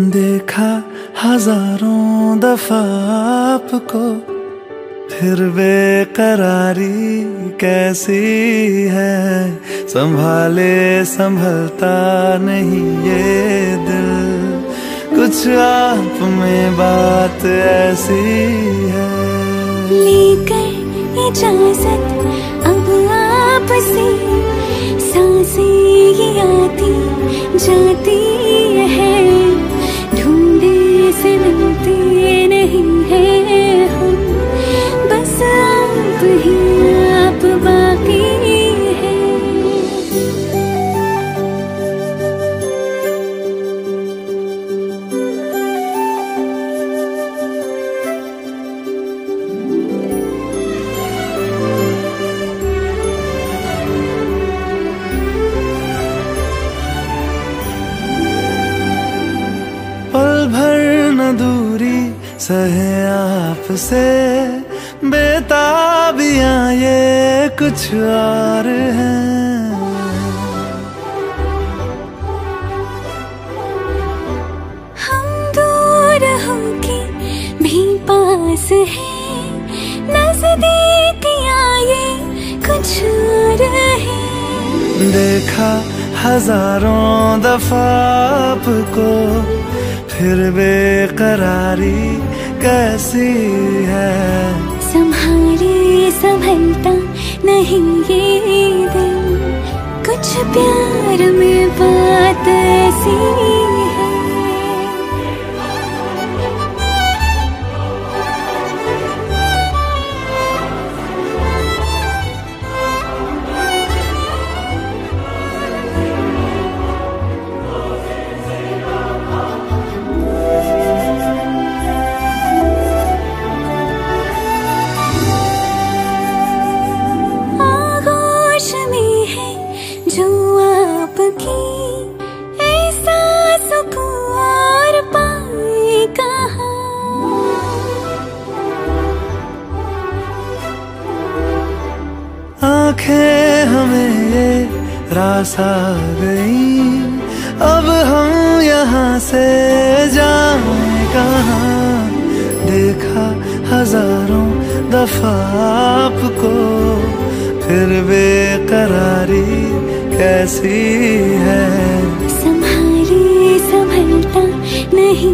देखा हज़ारों दफ़ा आपको, फिर बेकरारी कैसी है? संभाले, संभलता नहीं ये दिल। कुछ आप में बात ऐसी है। लेकर इजाज़त, अब आप से साँसें आती जाती है। से मिलती नहीं है। सहे आपसे बेताबियाँ ये कुछ और हैं। हम दूर होके भी पास हैं। नजदीकियाँ ये कुछ और है। देखा हज़ारों दफ़ा आपको फिर बेकरारी कैसी है? संभाले संभलता नहीं ये दिल। कुछ प्यार में बात ऐसी रास आ गई। अब हम यहाँ से जाए कहाँ? देखा हज़ारों दफ़ा आपको, फिर बेकरारी कैसी है? संभाले संभलता नहीं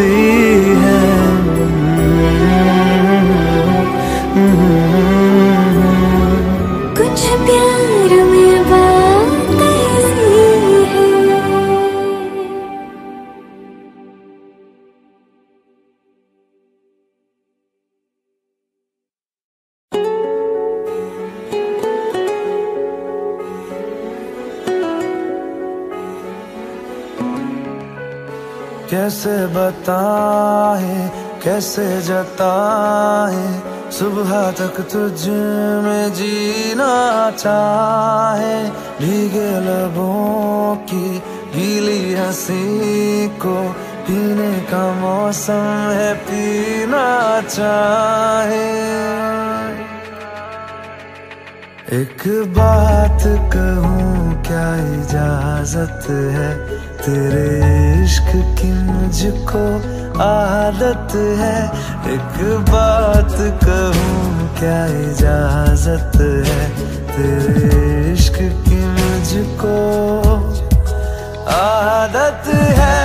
कैसी कैसे जताए सुबह तक तुझ में जीना चाहे। भीगे लबों की गीली हँसी को पीने का मौसम है, पीना चाहे। एक बात कहूँ, क्या इजाज़त है तेरे इश्क की मुझको? आदत है। एक बात कहूँ क्या इजाज़त है? तेरे इश्क की मुझको आदत है।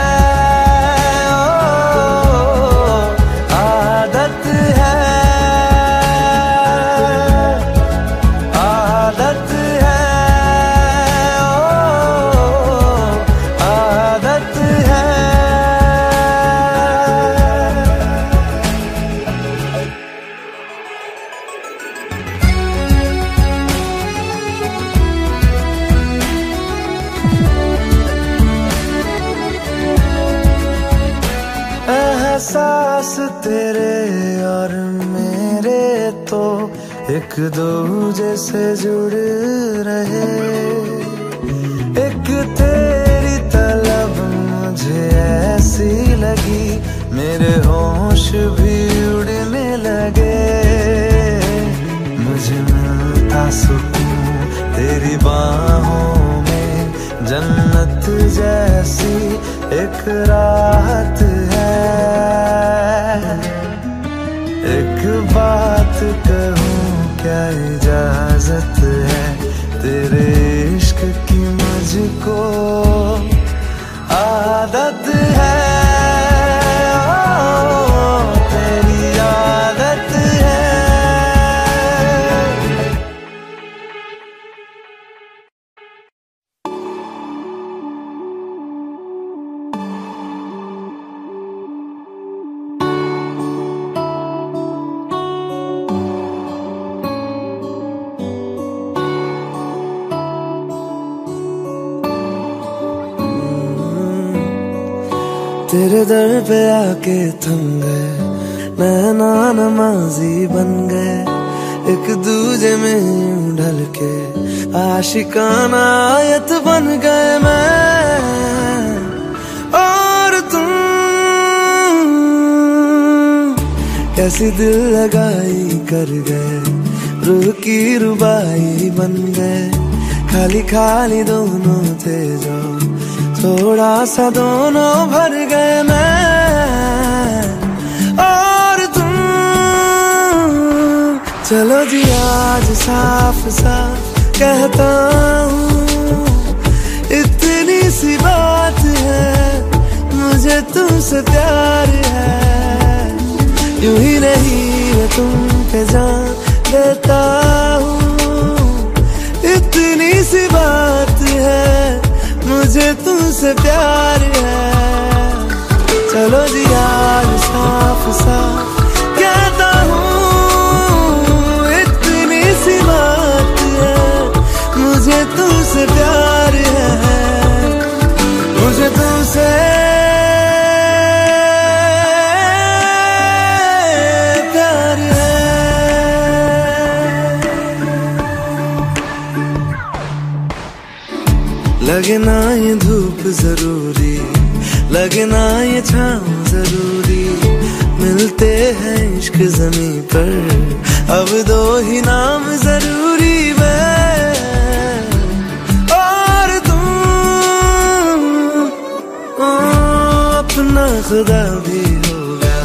एक दूजे से जुड़ रहे। एक तेरी तलब मुझे ऐसी लगी। मेरे होश भी उड़ने लगे। मुझे मिलता सुकून तेरी बाहों में। जन्नत जैसी एक राहत है। एक बात कहूँ क्या इजाज़त है तेरे इश्क की मुझको? आदत है तेरे दर पे आके थम गए। नैना नमाजी बन गए। एक दूजे में ढल के आशिकाना आयत बन गए मैं। और तुम कैसी दिल लगाई कर गए। रूह की रुबाई बन गए। खाली खाली दोनों थे जो थोड़ा सा दोनों भर गए मैं। और तुम, चलो जी आज साफ़ साफ़ कहता हूँ, इतनी सी बात है, मुझे तुमसे प्यार है। यूँ ही नहीं मैं तुम पे जान देता हूँ, इतनी सी बात है। मुझे तुमसे प्यार है। चलो जी यार साफ़ साफ़। लगे ना ये धूप ज़रूरी लगना ये छाँव ज़रूरी। मिलते हैं इश्क जमी पर अब दो ही नाम ज़रूरी और तुम ओ, अपना खुदा भी होगा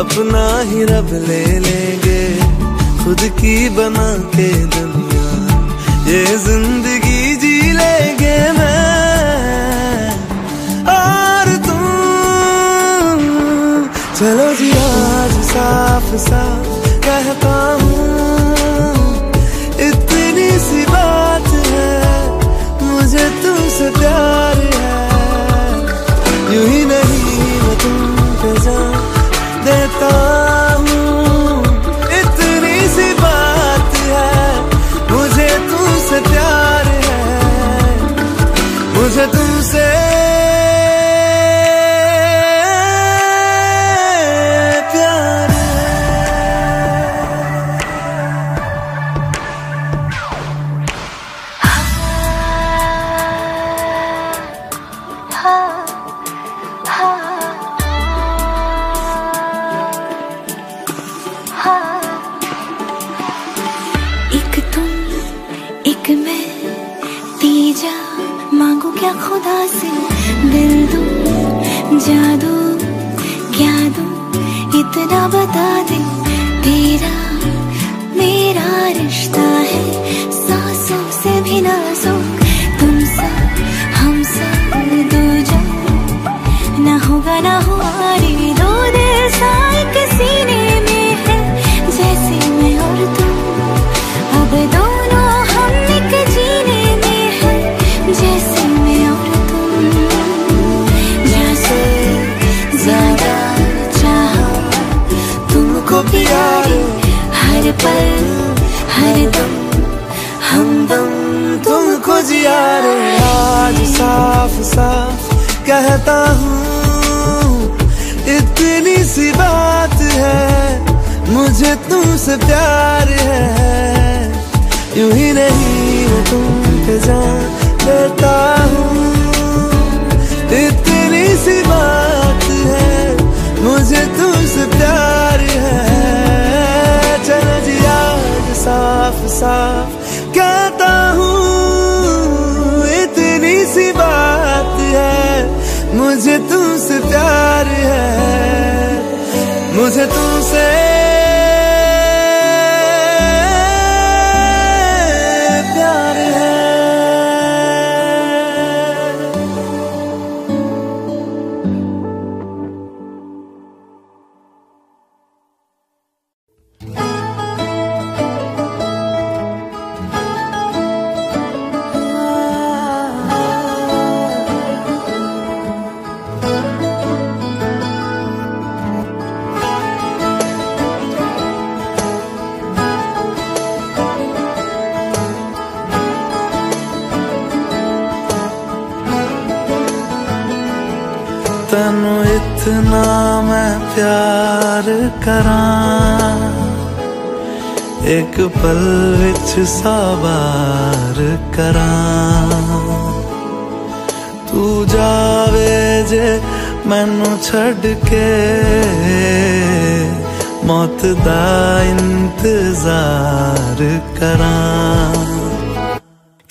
अपना ही रब ले लेंगे खुद की बना के दुनिया ये ज़िंदगी साफ़ सा कहता हूँ इतनी सी बात है मुझे तुमसे प्यार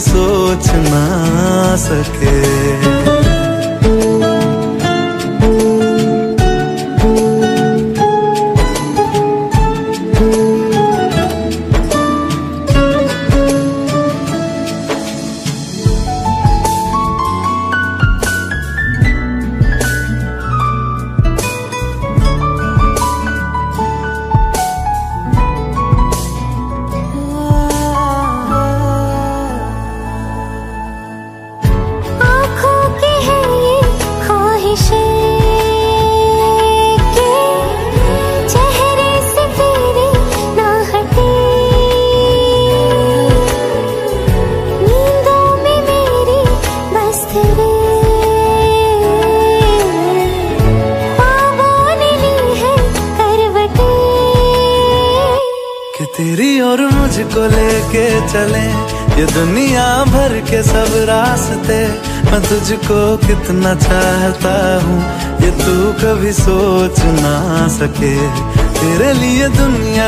सोच ना सके।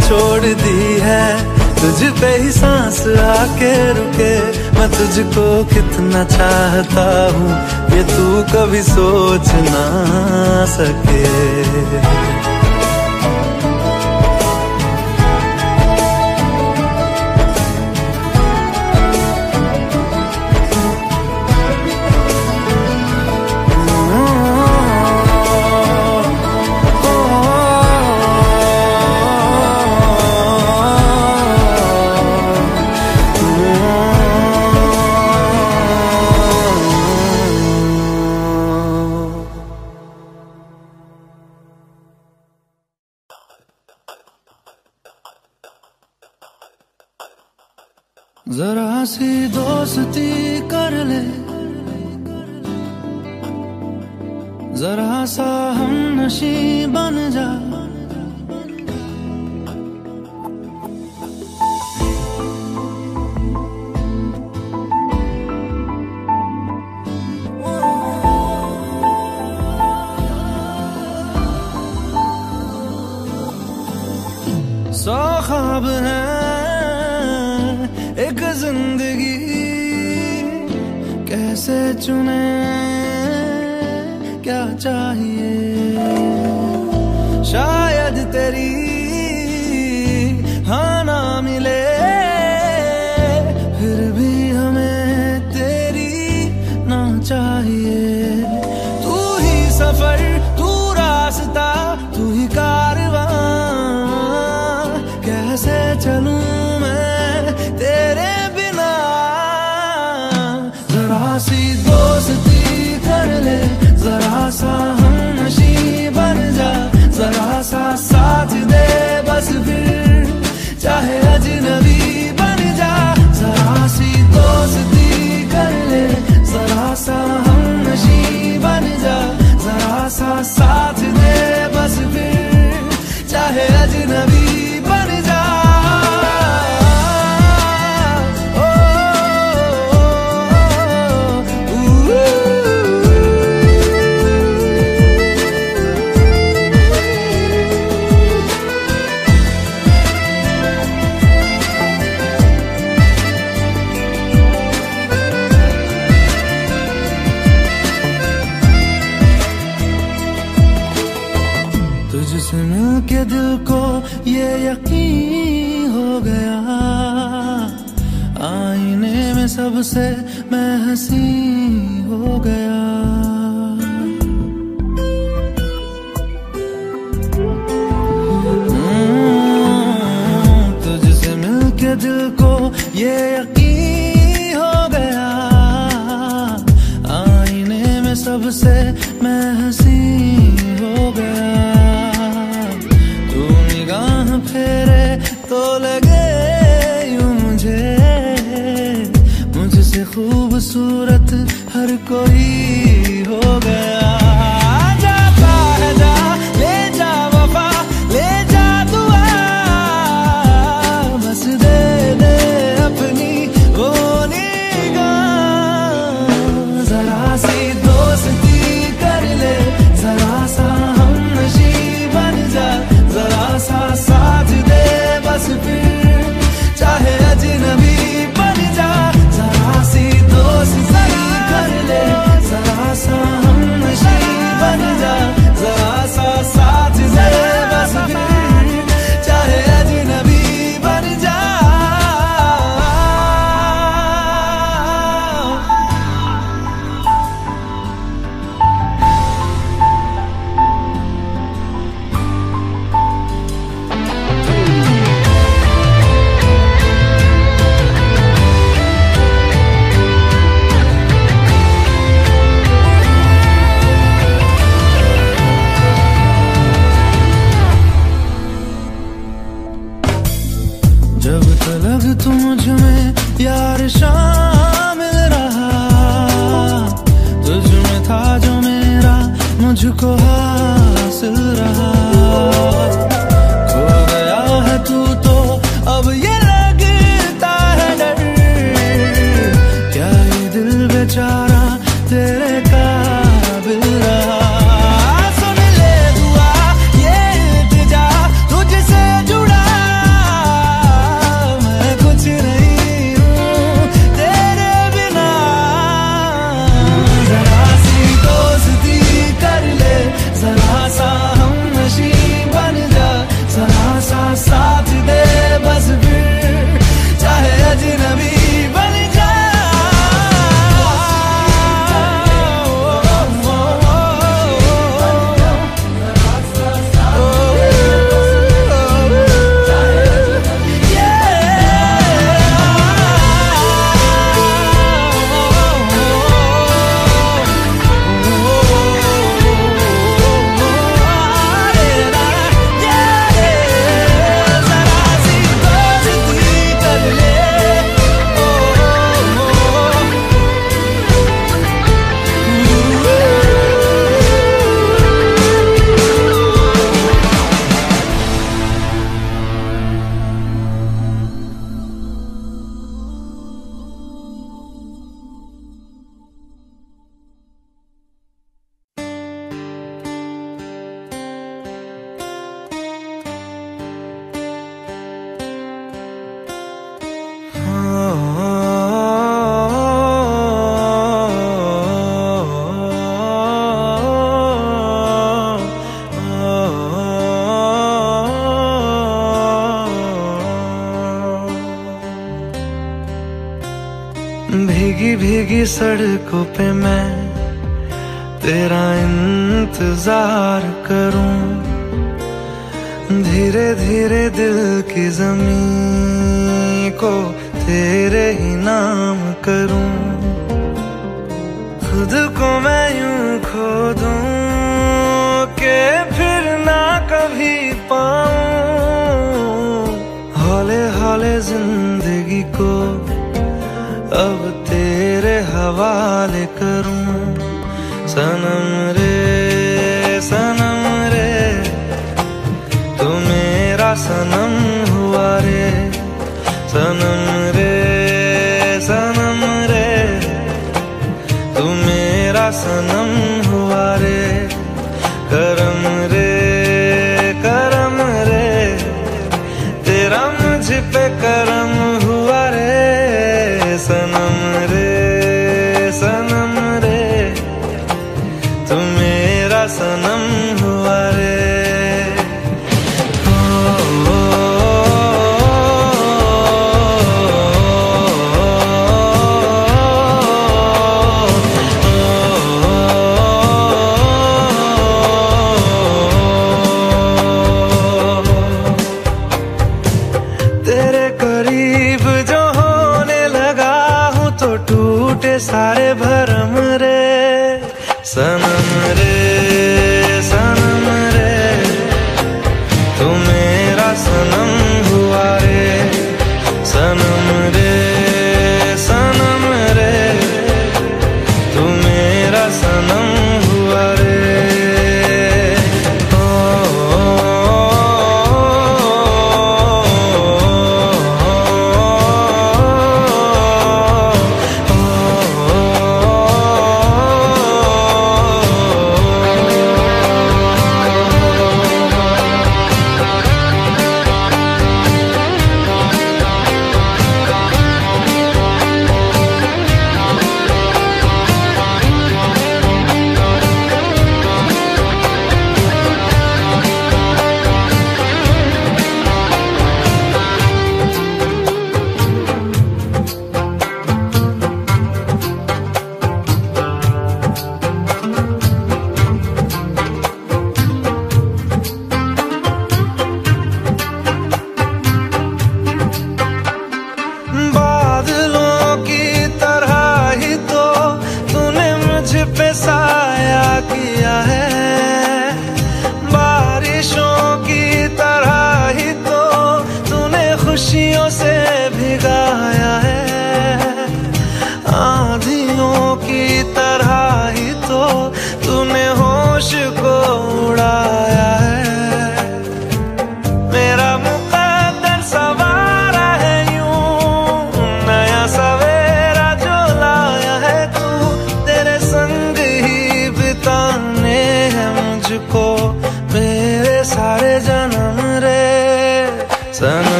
छोड़ दी है। तुझ पे ही सांस आके रुके। मैं तुझको कितना चाहता हूँ, ये तू कभी सोच ना सके। कोई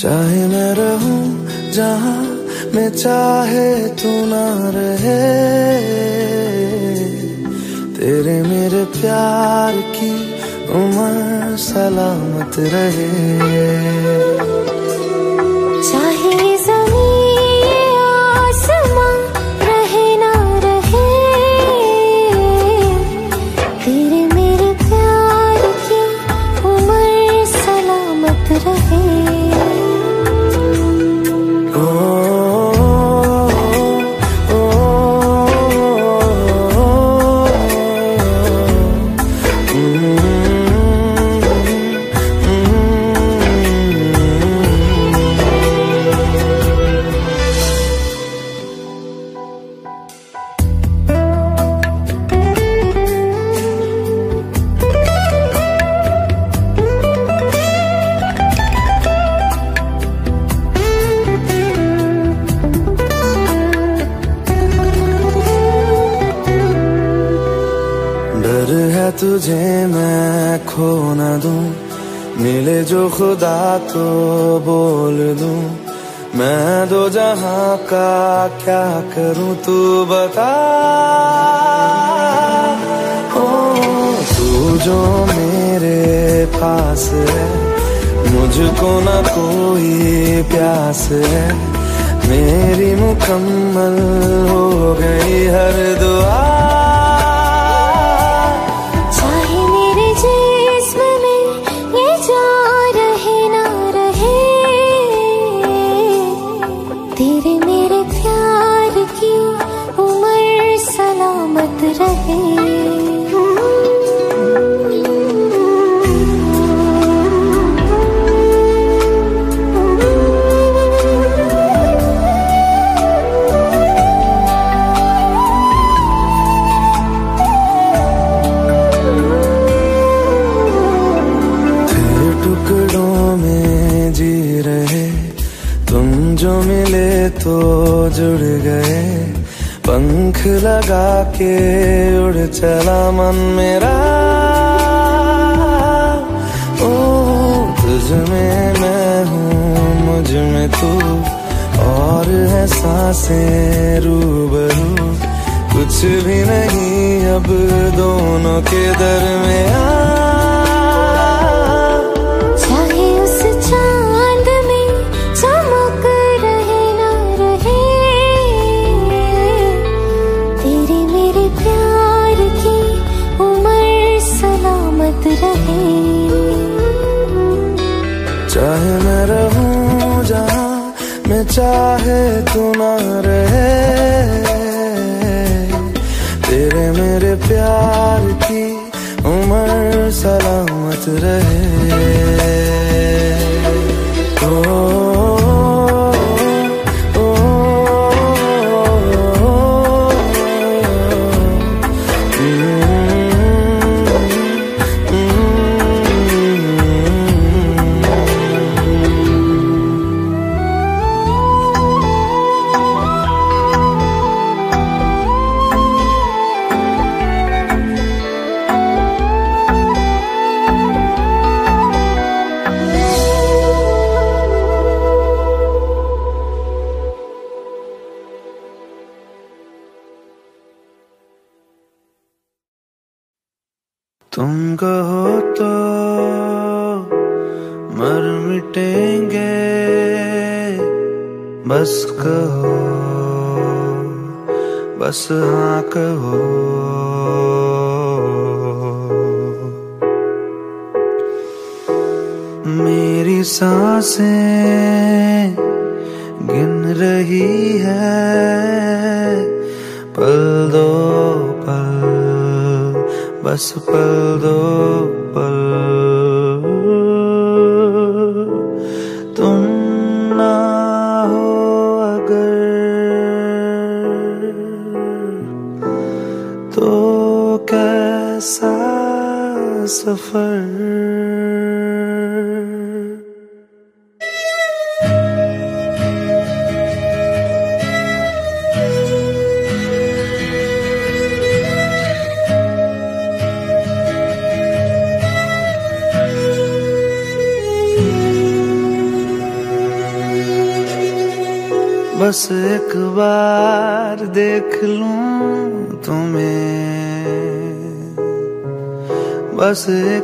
चाहे मैं रहूँ जहाँ मैं चाहे तू ना रहे। तेरे मेरे प्यार की उम्र सलामत रहे। खुदा तो बोल दूँ, मैं दो जहाँ का क्या करूँ तू बता। ओ, तू जो मेरे पास है, मुझको ना कोई प्यास है। मेरी मुकम्मल हो गई हर दुआ। जुड़ गए। पंख लगा के उड़ चला मन मेरा। ओ, तुझ में मैं हूँ, मुझमें तू। और है साँसें रूबरू। कुछ भी नहीं, अब दोनों के दर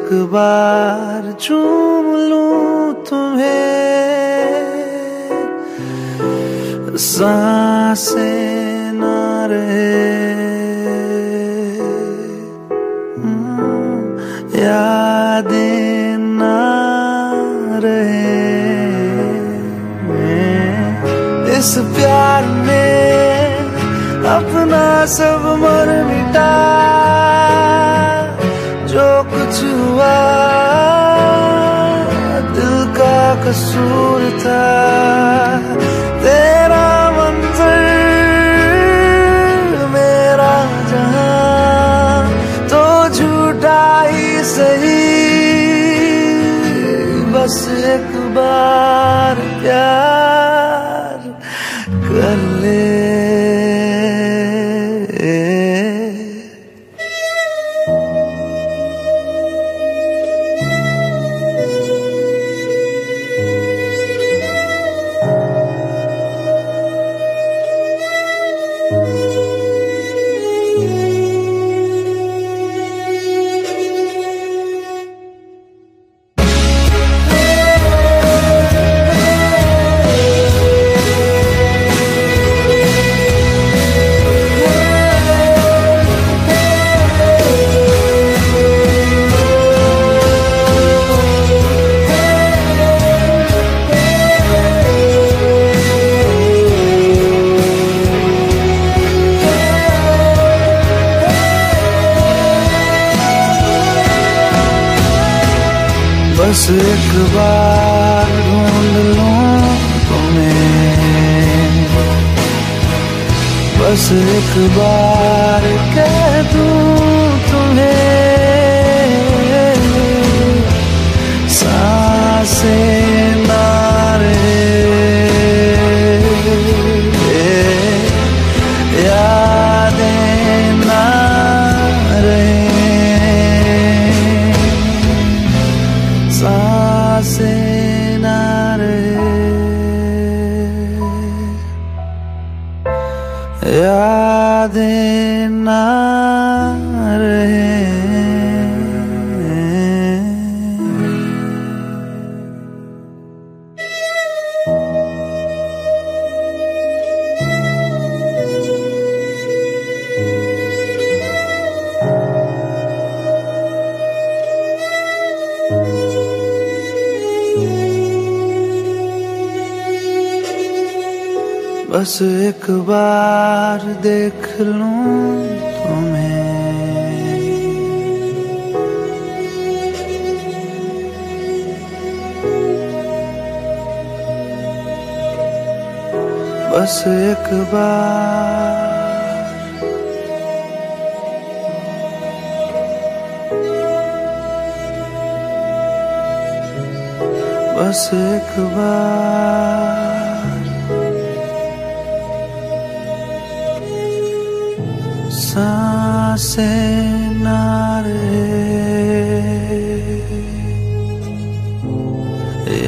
बस का कसूर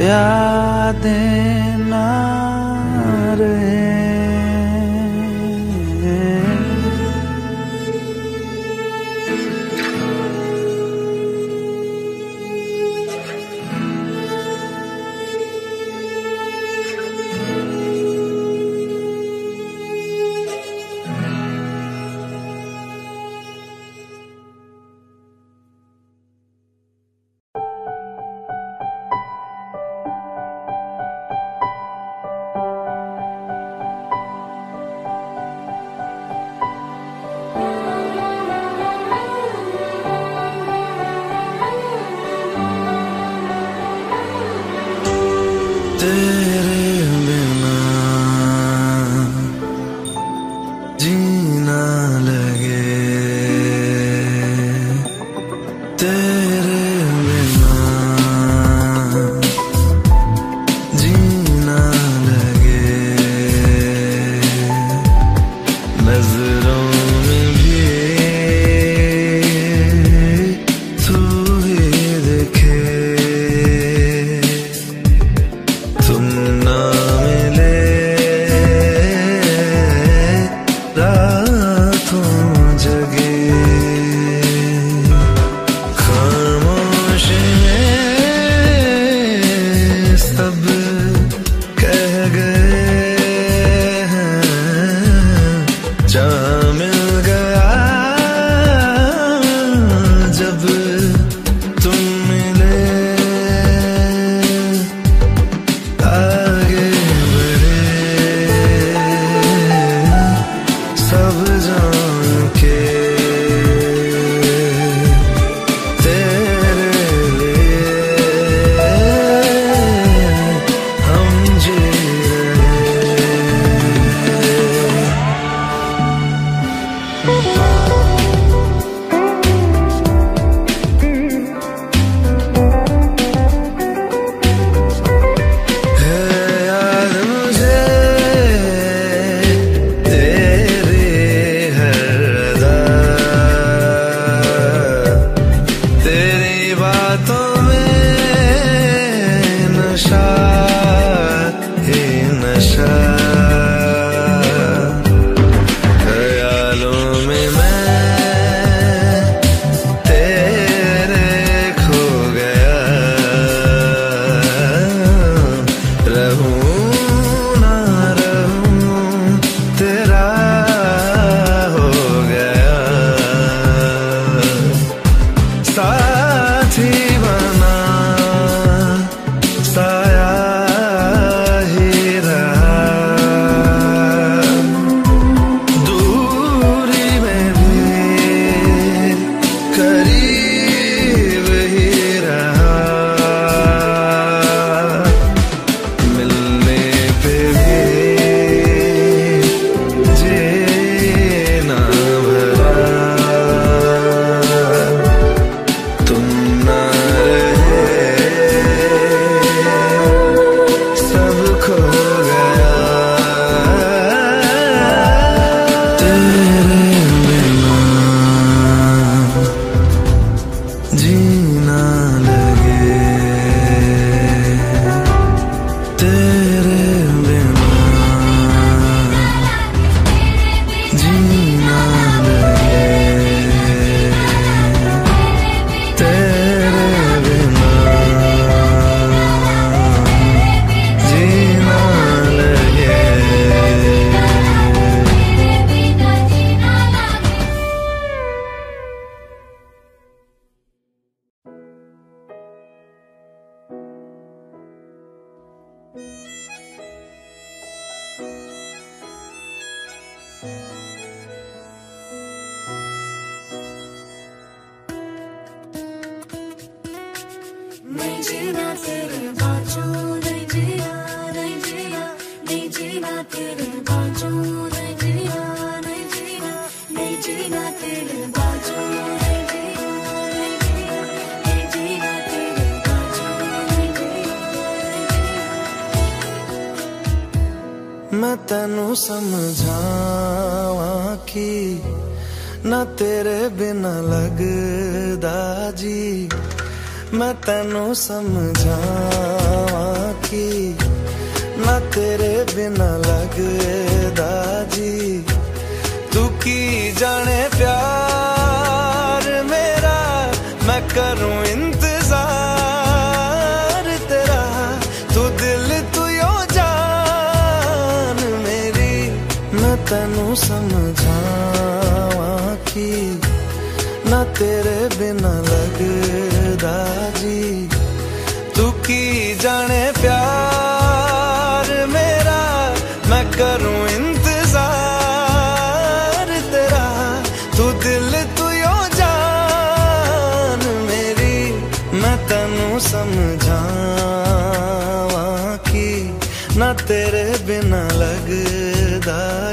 यादें ना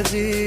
Brasil.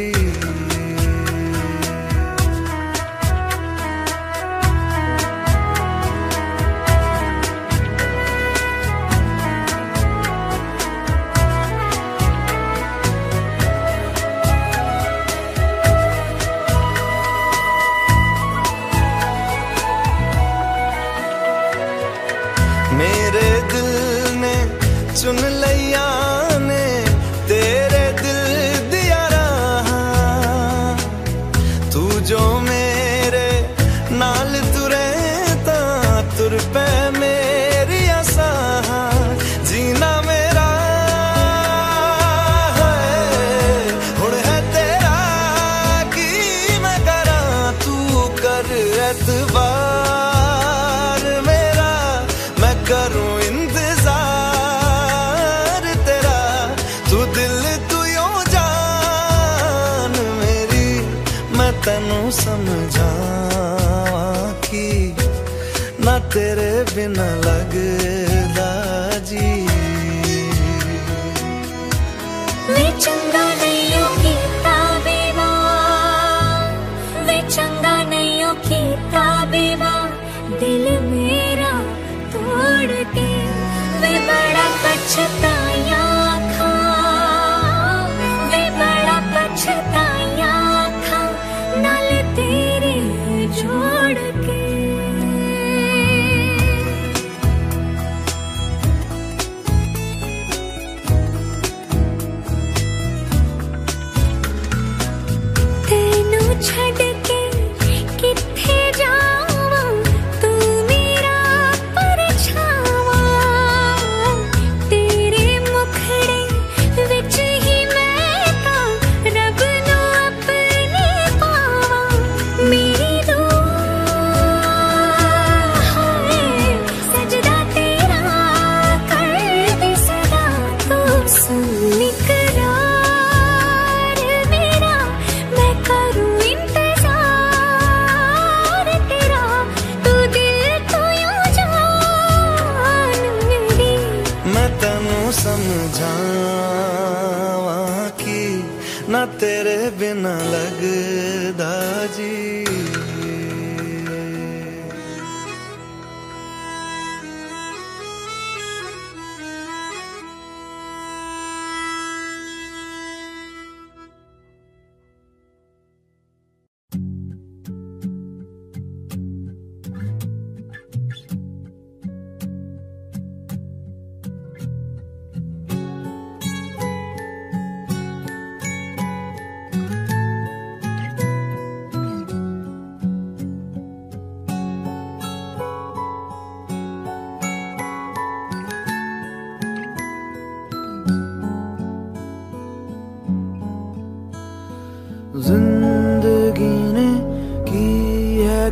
In my life.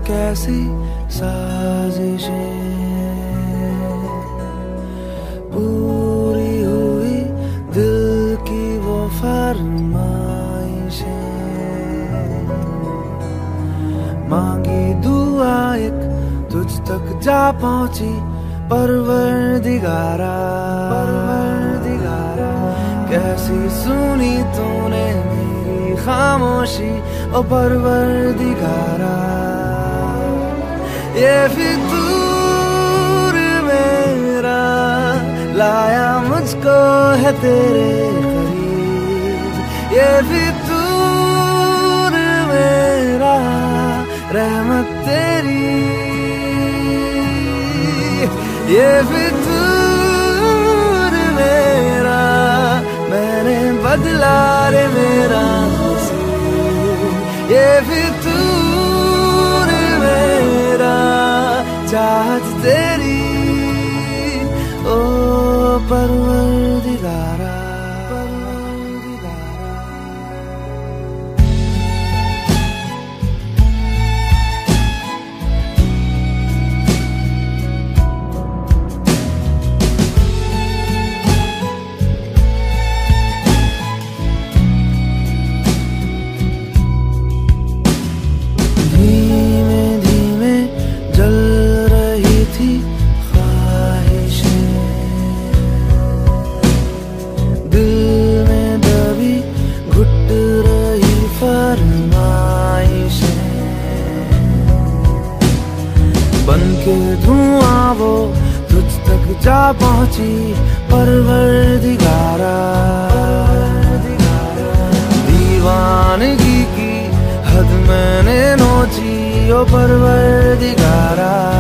कैसी साजिश? पूरी हुई दिल की वो फरमाइश। मांगी दुआ एक तुझ तक जा पहुँची परवर दिगारा परवर दिगारा कैसी सुनी तूने मेरी खामोशी और परवर दिगारा ये फितूर मेरा लाया मुझको है तेरे करीब। ये फितूर मेरा रहमत तेरी। ये फितूर मेरा मैंने बदला रे मेरा ये फितूर चाहत तेरी ओ परवर जा पहुँची परवरदिगारा। दीवानगी की हद मैंने नोची ओ परवरदिगारा।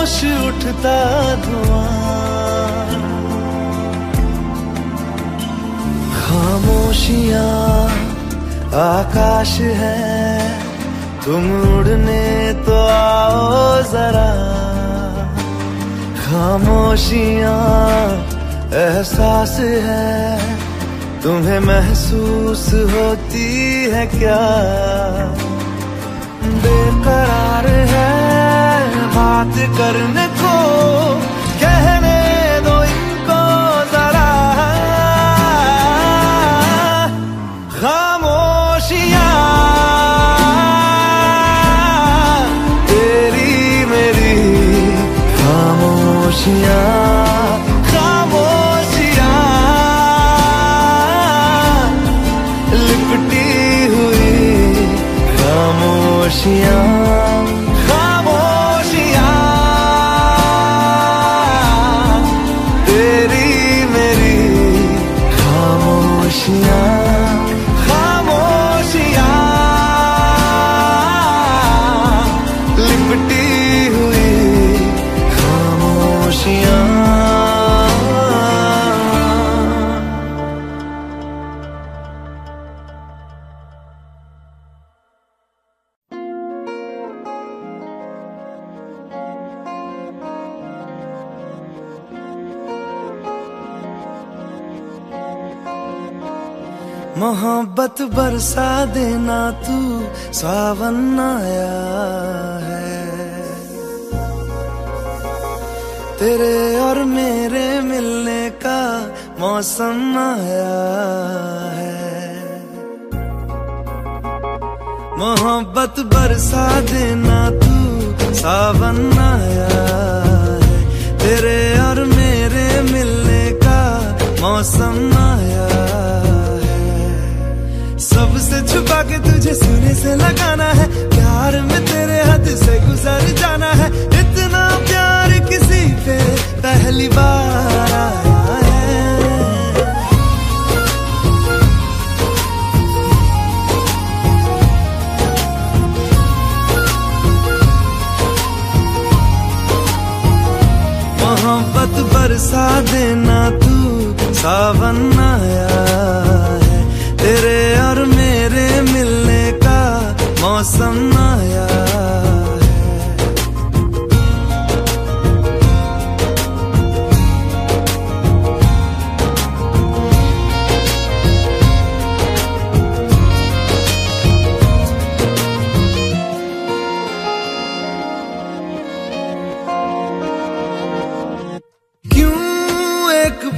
खामोश उठता धुआँ। खामोशियाँ, आकाश है, तुम उड़ने तो आओ जरा। खामोशियाँ, एहसास है, तुम्हें महसूस होती है क्या? बेकरार है बात करने को कहने दो इनको जरा। खामोशियाँ। तेरी मेरी खामोशियाँ। खामोशियाँ। लिपटी हुई खामोशियाँ। मोहब्बत बरसा देना तू सावन आया है। तेरे और मेरे मिलने का मौसम आया है। मोहब्बत बरसा देना तू सावन आया है। तेरे और मेरे मिलने का मौसम आया छुपा तुझे सीने से लगाना है। प्यार में तेरे हद से गुजर जाना है। इतना प्यार किसी पे पहली बार मोहब्बत बरसा देना तू, सावन आया है। तेरे और मौसम आया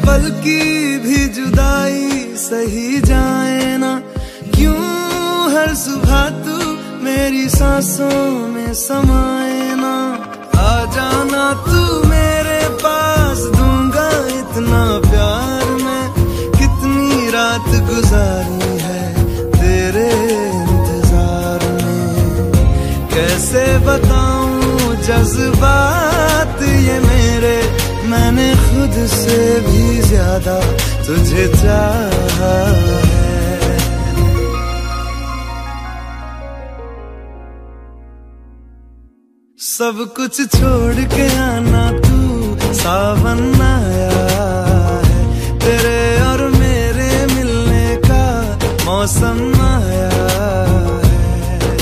पल की भी जुदाई सही जाए ना? क्यों हर सुबह मेरी सांसों में समाए ना। आ जाना तू मेरे पास, दूँगा इतना प्यार मैं। कितनी रात गुजारी है तेरे इंतज़ार में। कैसे बताऊँ जज्बात ये मेरे? मैंने खुद से भी ज़्यादा तुझे चाहा है। सब कुछ छोड़ के आना तू, सावन आया है। तेरे और मेरे मिलने का मौसम आया है।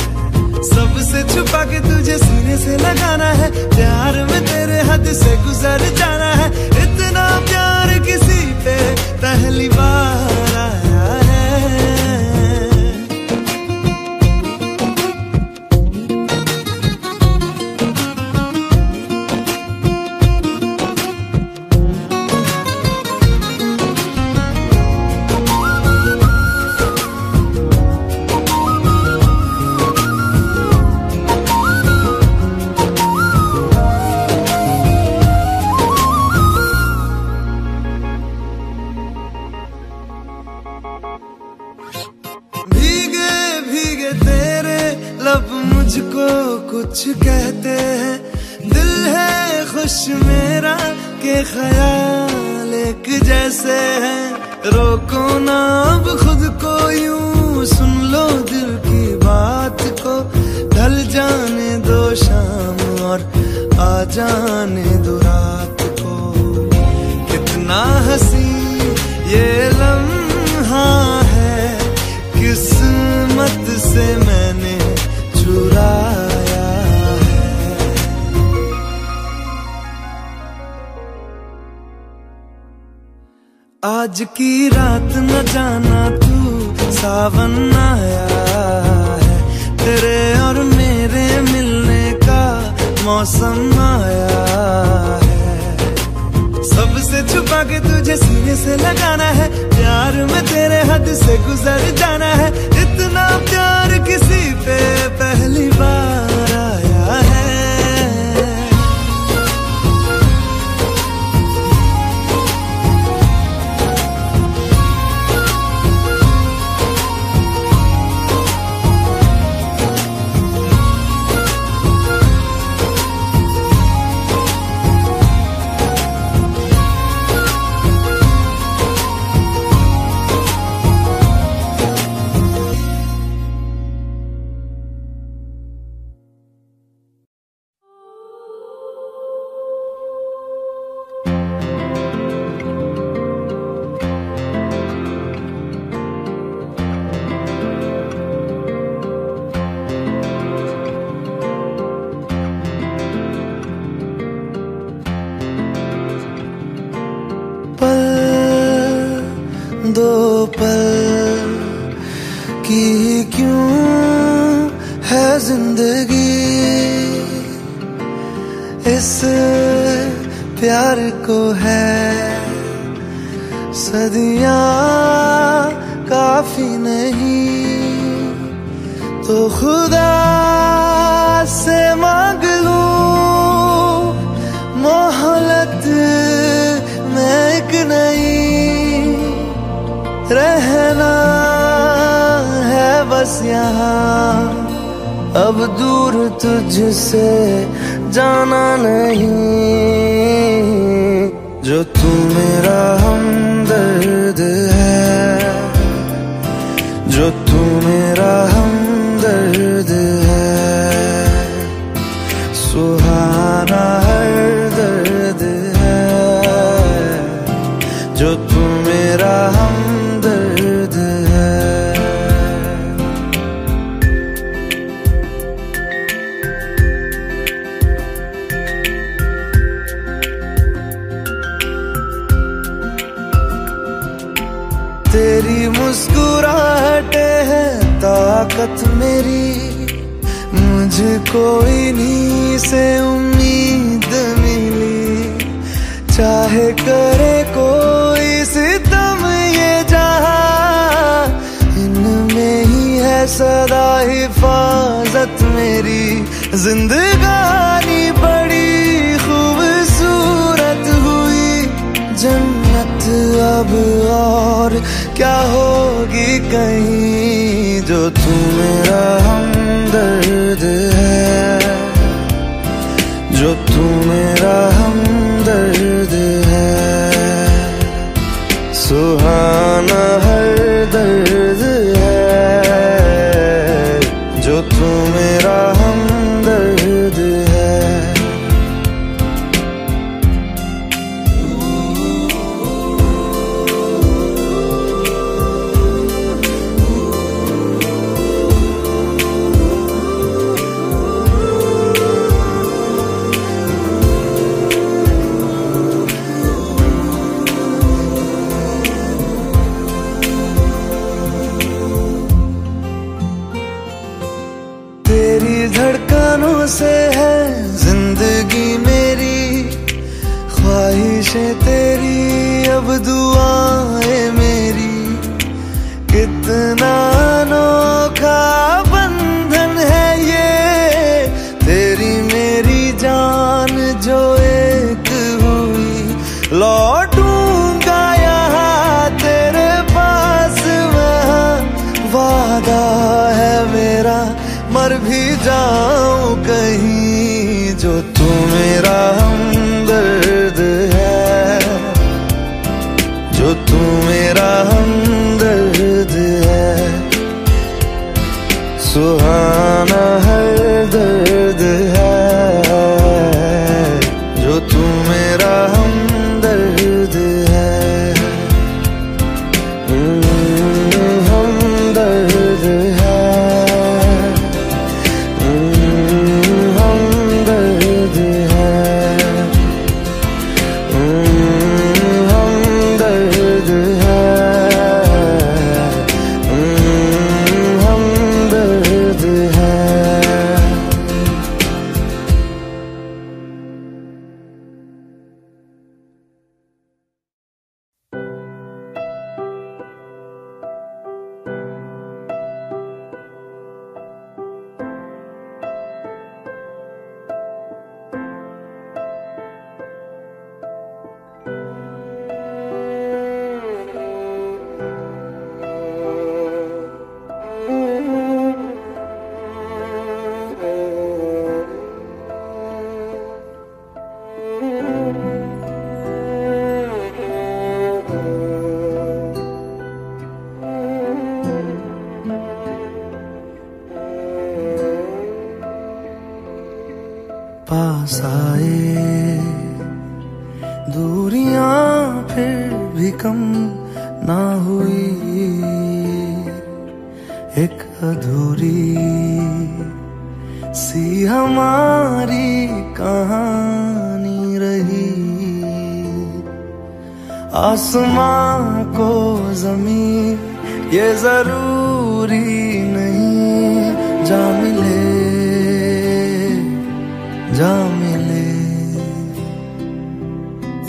सबसे छुपा के तुझे सीने से लगाना है, प्यार में तेरे हद से गुजर जाना है। इतना प्यार किसी पे पहली बार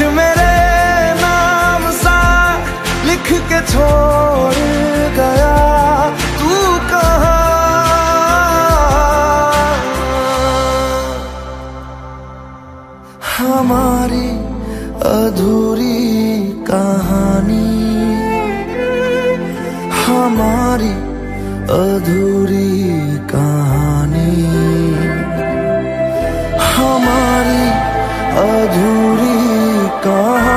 कुछ मेरे नाम सा लिख के छोड़ गया। तू कहा? हमारी अधूरी कहानी। हमारी अधूरी कहानी। हमारी अधूरी gone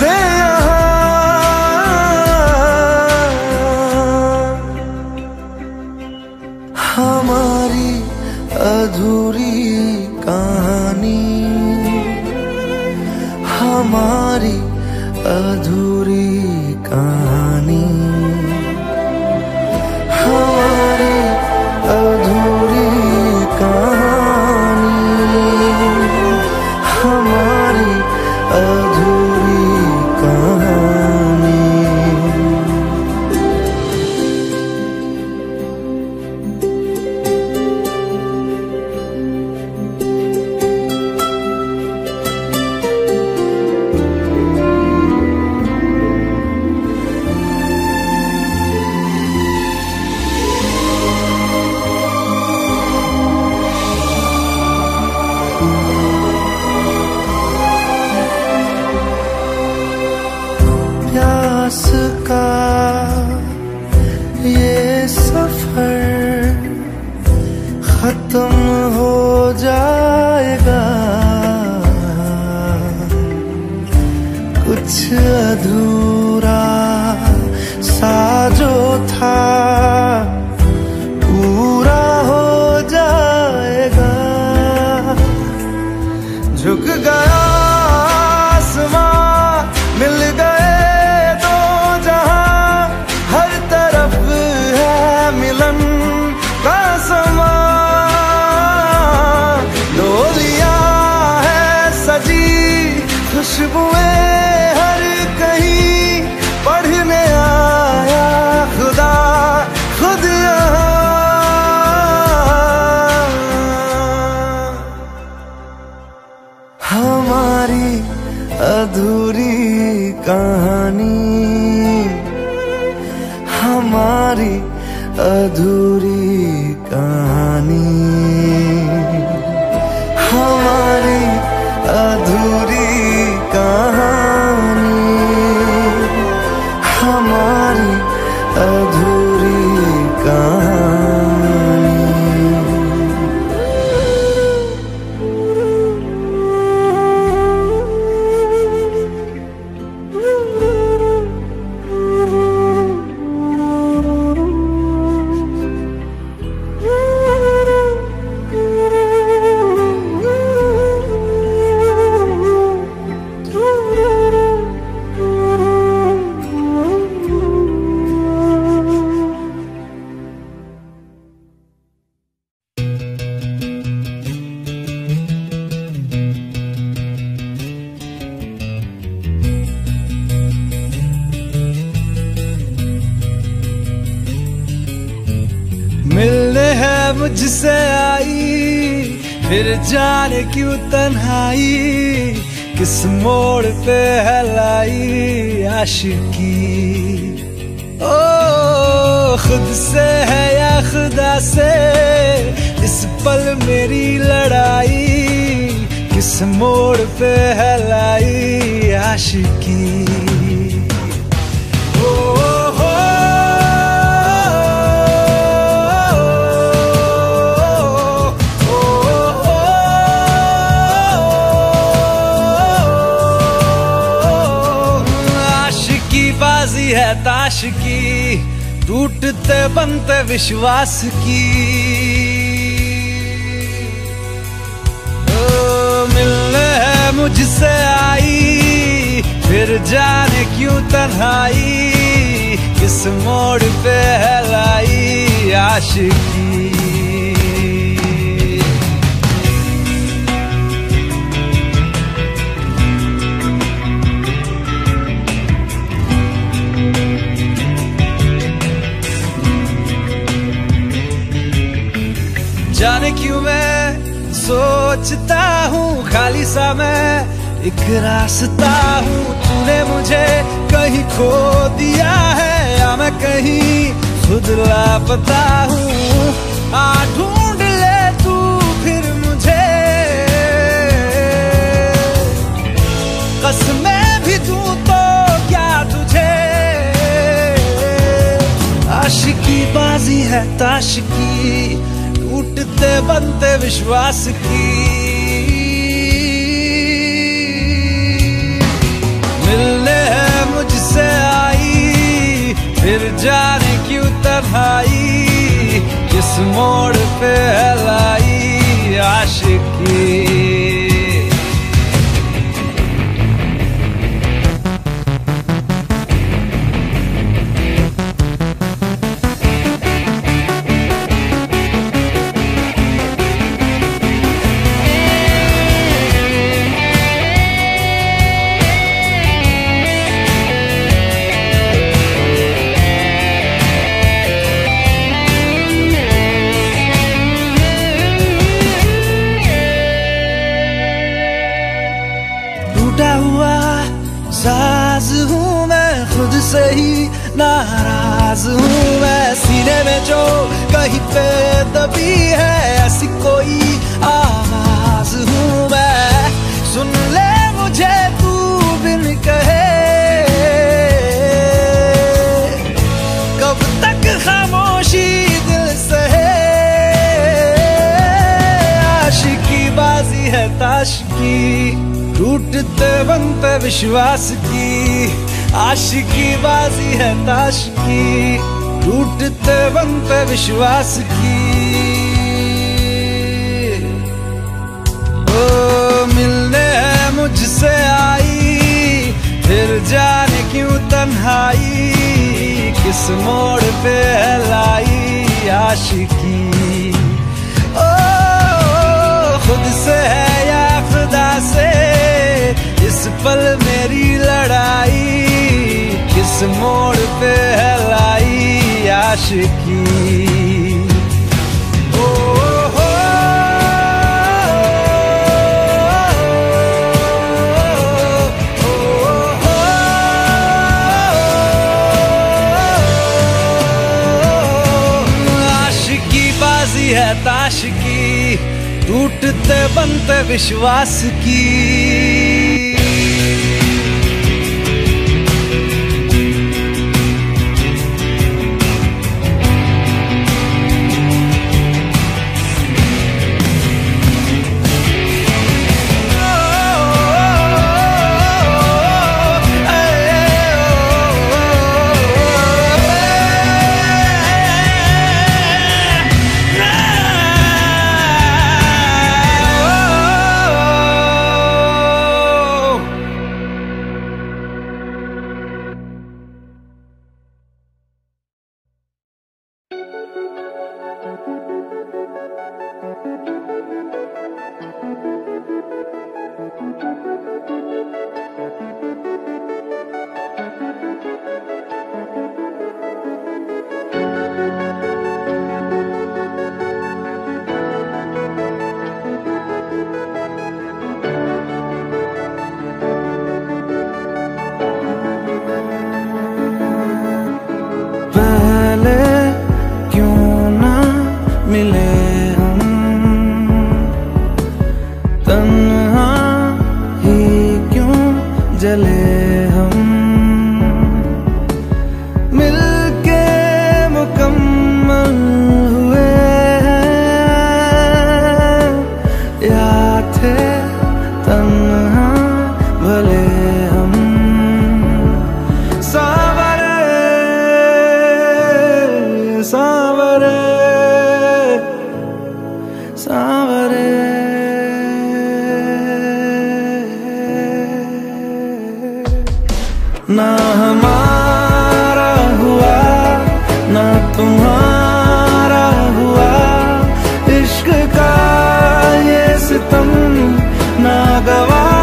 você. शिकी ओ खुद से है या खुदा से इस पल मेरी लड़ाई किस मोड़ पे है लाई आशिकी टूटते बनते विश्वास की। ओ, मिलने है मुझसे आई फिर जाने क्यों तन्हाई किस मोड़ पे है लाई आशिकी। जाने क्यों मैं सोचता हूँ, खाली सा मैं एक रास्ता हूँ। तूने मुझे कहीं खो दिया है, या मैं कहीं खुद लापता हूँ। आ, ढूंढ ले तू फिर मुझे। कसमें भी तू तो क्या तुझे? आशिकी बाजी है, ताश टूटते बनते विश्वास की। मिलने है मुझसे आई, फिर जाने क्यों तन्हाई। किस मोड़ पे है लाई आशिकी? की, टूटते बनते विश्वास की, आशिकी बाजी है ताश की, टूटते बनते विश्वास की। ओ, मिलने मुझसे आई, फिर जाने क्यों तन्हाई, किस मोड़ पे लाई आशिकी। ओ, खुद से है पल मेरी लड़ाई, किस मोड़ पे है लाई आशिकी? है ताश की, टूटते बनते विश्वास की। गवारा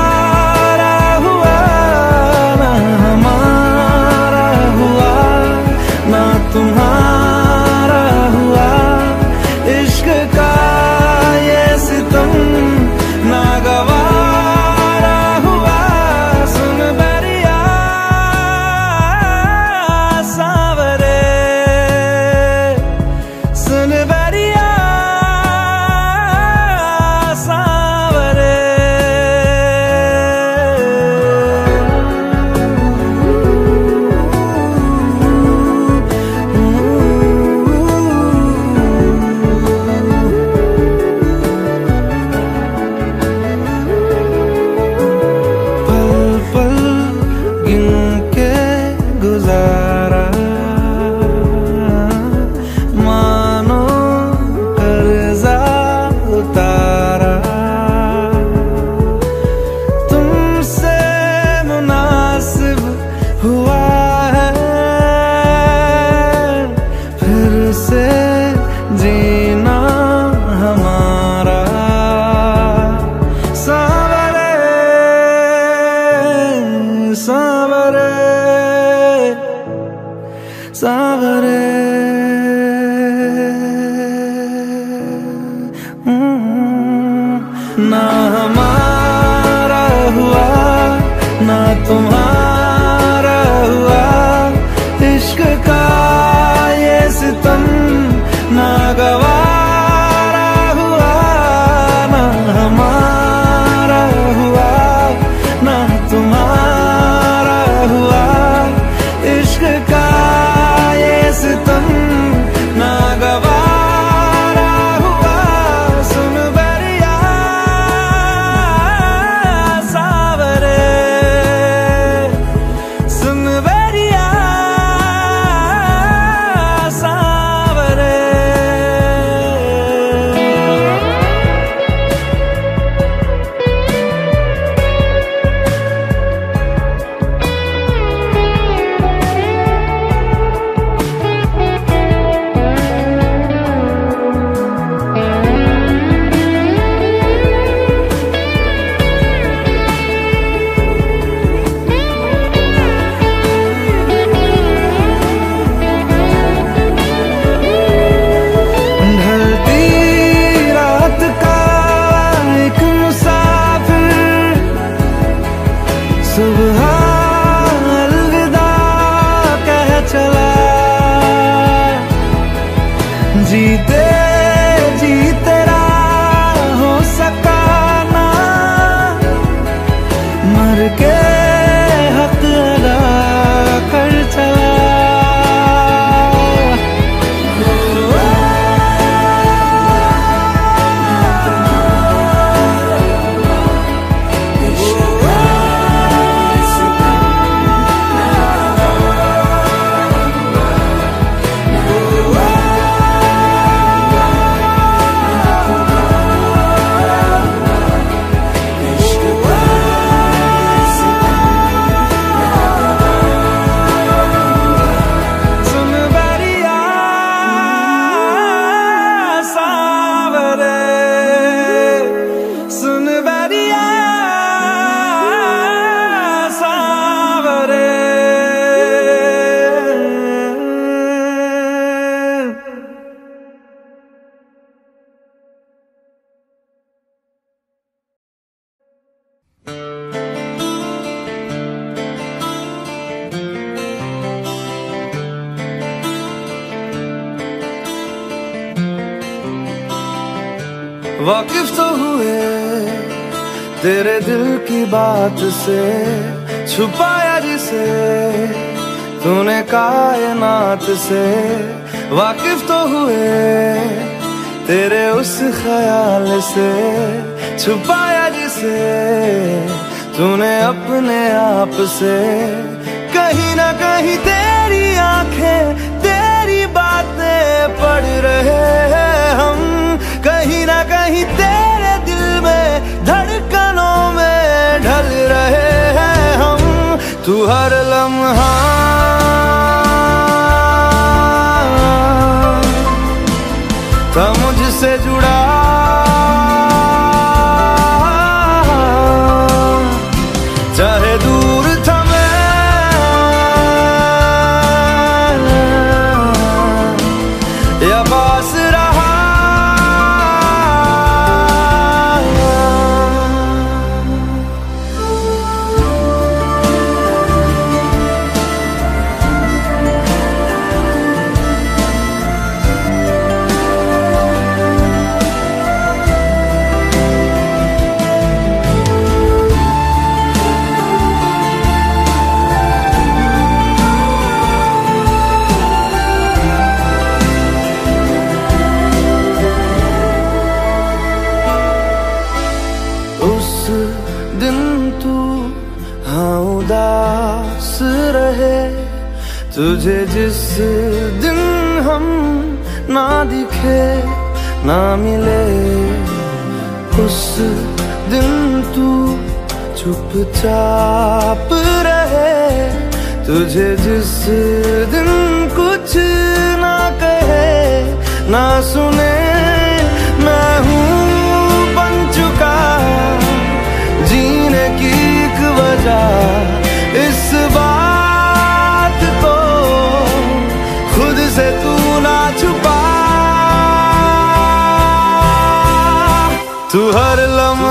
मुझसे छुपाया जिसे तूने अपने आप से। ना दिखे, ना मिले। उस दिन तू चुपचाप रहे। तुझे जिस दिन कुछ ना कहे, ना सुने, मैं हूँ बन चुका। जीने की एक वजह इस बार सुहर लम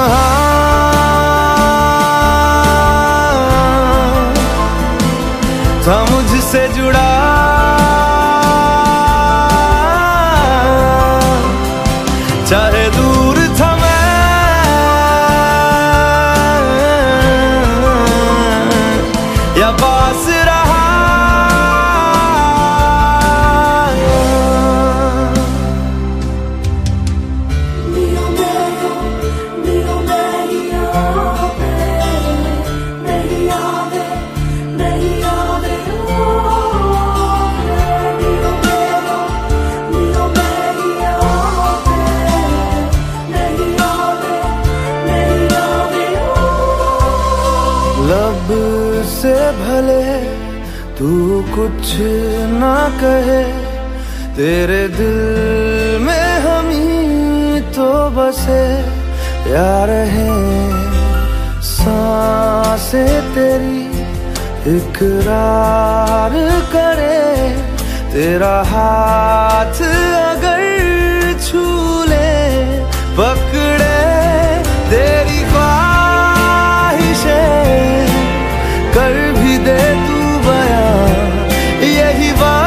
कहे, तेरे दिल में हम ही तो बसे यार हैं सांसे तेरी, इकरार करे, तेरा हाथ अगर छू ले, पकड़े तेरी ख्वाहिशे कर भी दे तू बयां, यही बात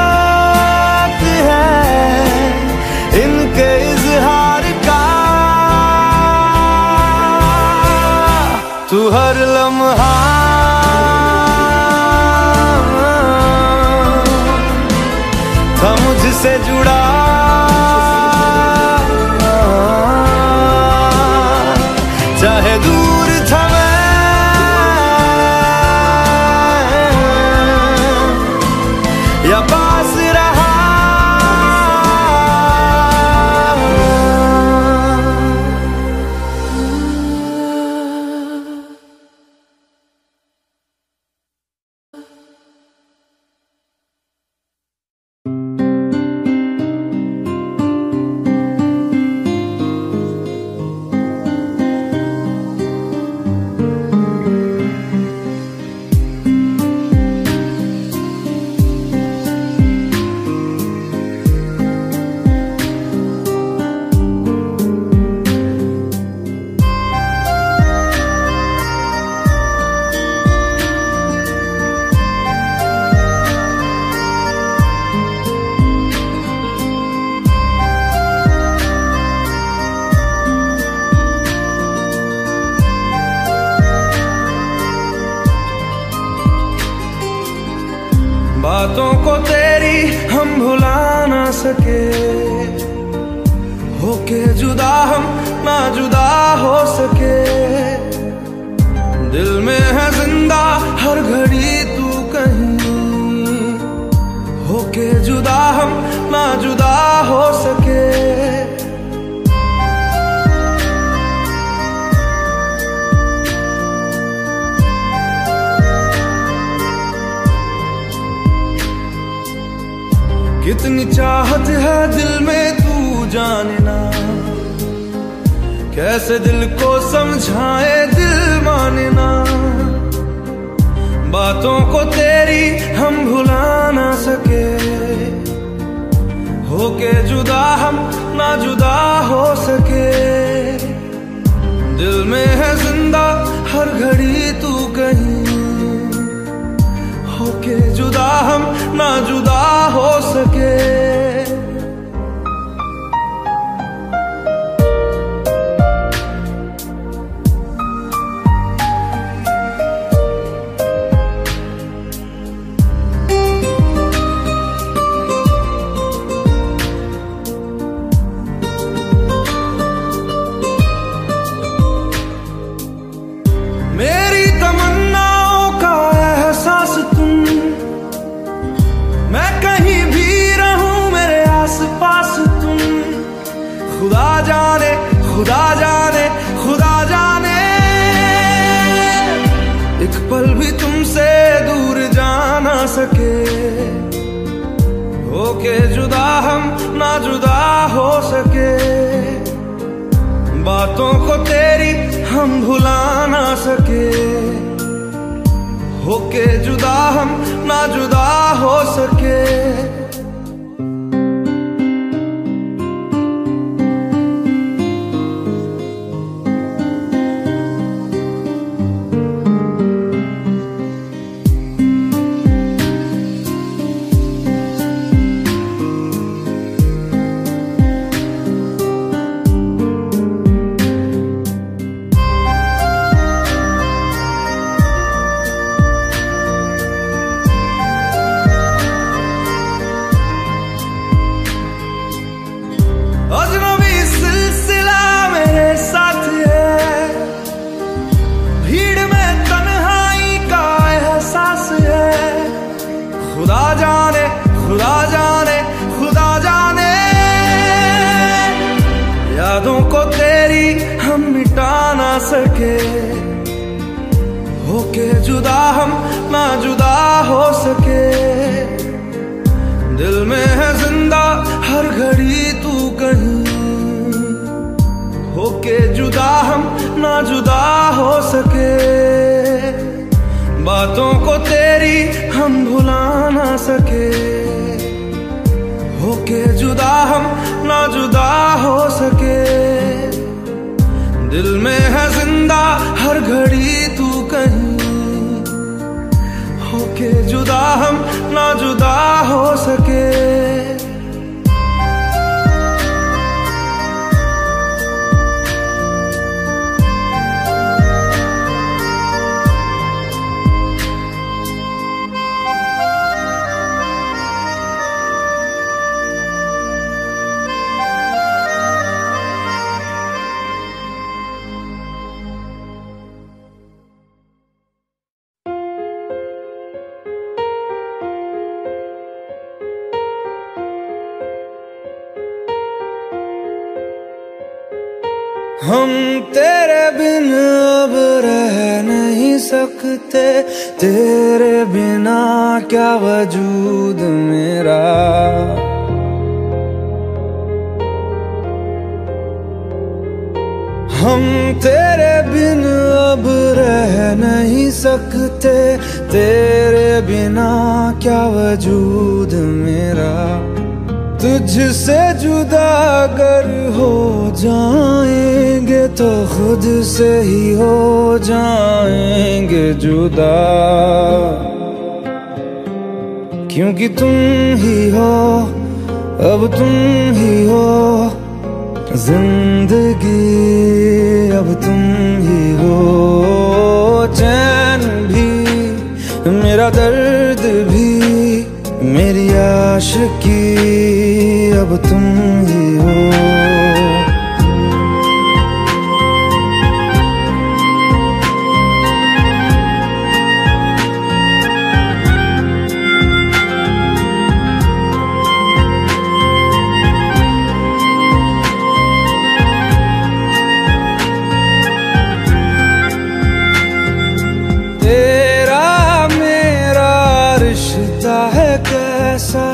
सा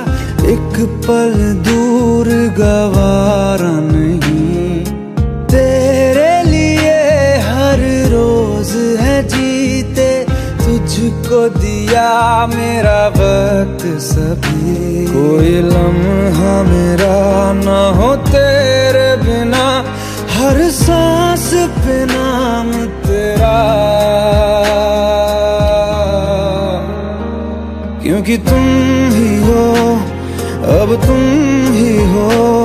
एक पल दूर गवारा नहीं। तेरे लिए हर रोज है जीते, तुझको दिया मेरा वक्त सभी। कोई लम्हा मेरा ना हो तेरे बिना, हर सांस बिना क्योंकि तुम ही हो अब तुम ही हो।